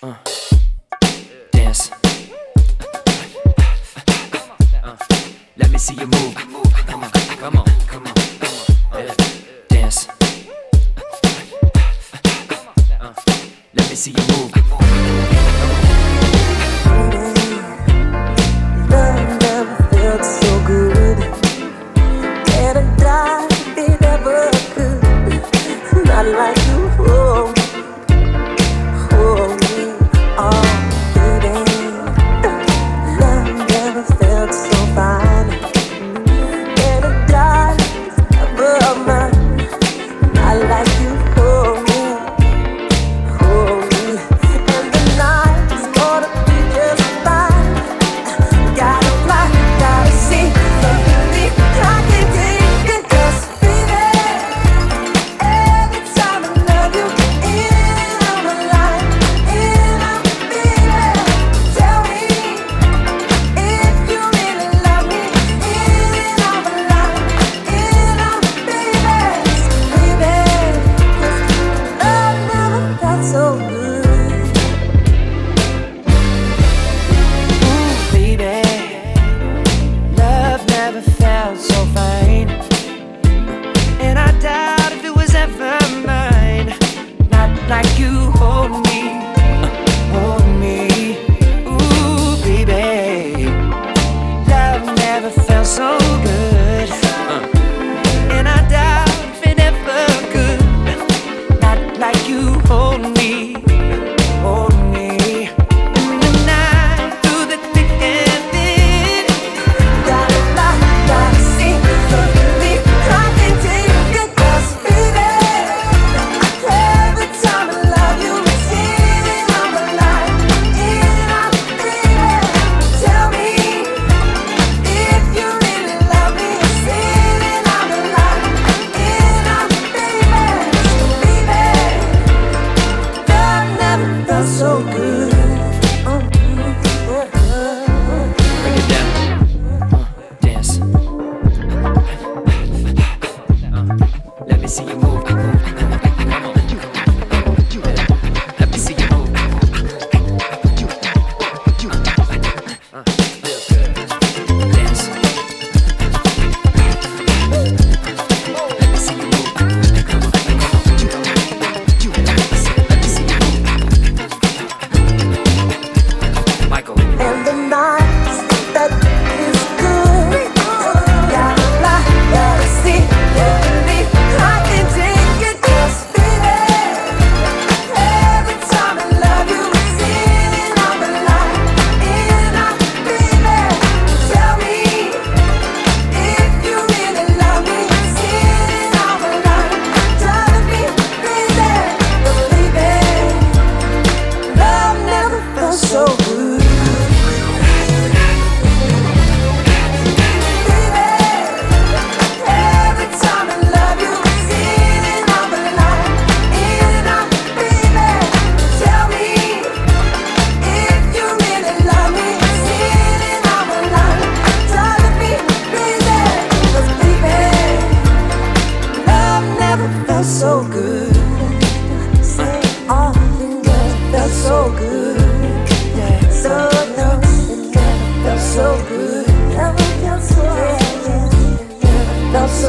Uh. Dance. Uh. Let me see you move.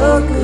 so good.